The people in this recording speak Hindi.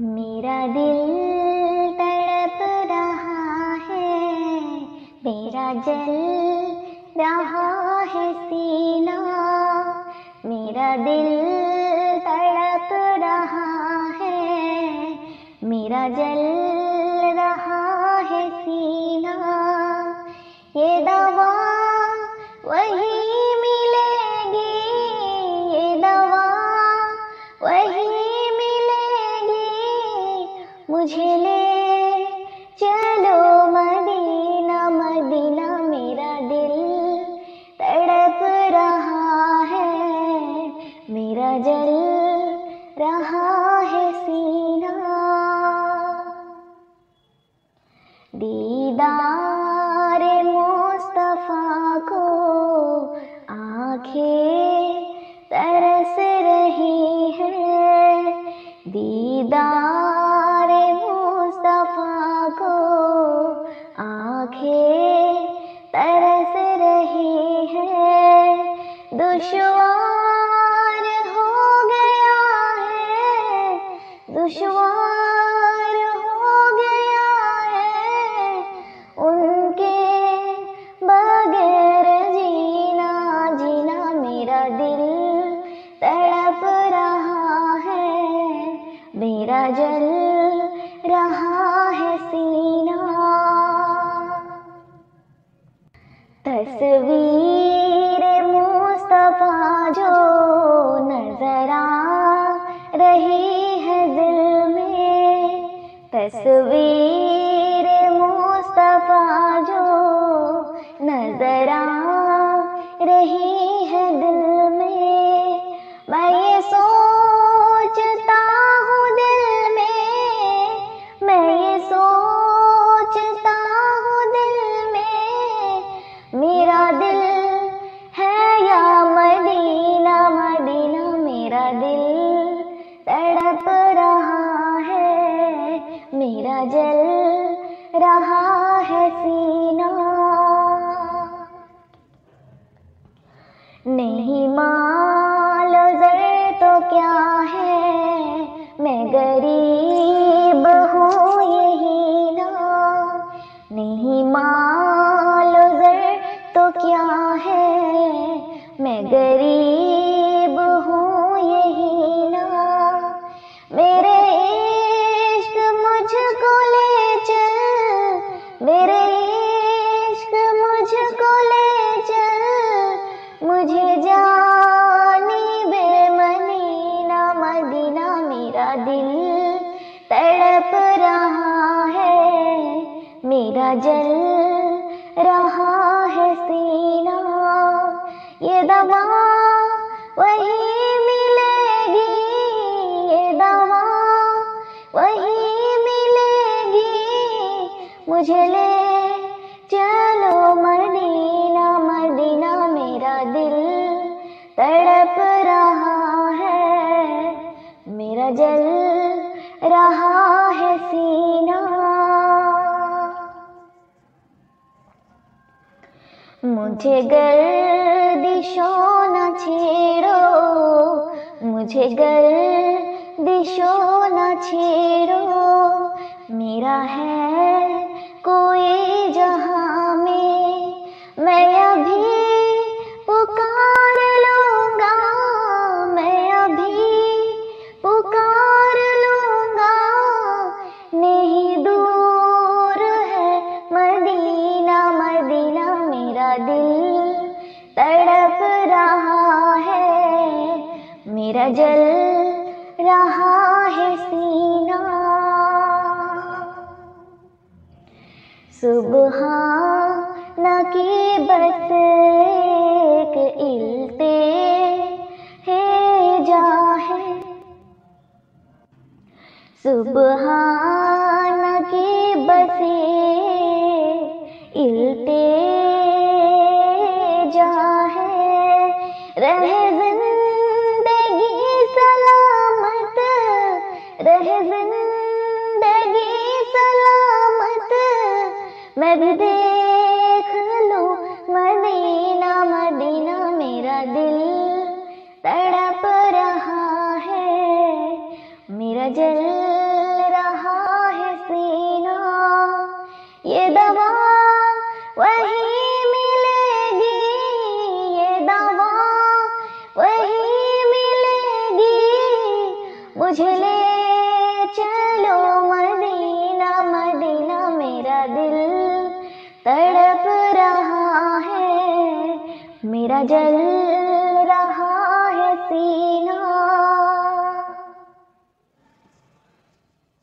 मेरा दिल तड़प रहा है, मेरा जल रहा है सीना। मेरा दिल तड़प रहा है, मेरा जल मुझे ले चलो मदीना मदीना मेरा दिल। तड़प रहा है मेरा जल रहा दुश्वार हो गया है उनके बगैर जीना जीना मेरा दिल तड़प रहा है। मेरा जल रहा है सीना। तस्वीर मुस्तफ़ा जो नज़र रही तस्वीर मुस्तफ़ा जो नज़र रही मेरा जल रहा है सीना। नहीं मालो जर तो क्या है? मैं गरीब हूँ यही ना। नहीं मालो जर तो क्या है? मैं गरीब जल रहा है सीना। ये दवा वही मिलेगी, ये दवा वही मिलेगी। मुझे ले चलो मदीना मदीना मेरा दिल तड़प रहा है। मेरा जल रहा मुझे गर्दिशों न छेड़ो मुझे गर्दिशों न छेड़ो। मेरा है मेरा जल रहा है सीना। सुबह न की बस एक इल्ते है जा है सुबह न की बस इल्ते जा है रहे इधर देख लो, मदीना मदीना मेरा दिल तड़प रहा है। मेरा जल रहा है सीना, ये दवा वही मिलेगी, ये दवा वही मिलेगी। मुझे ले रहा है मेरा जल रहा है सी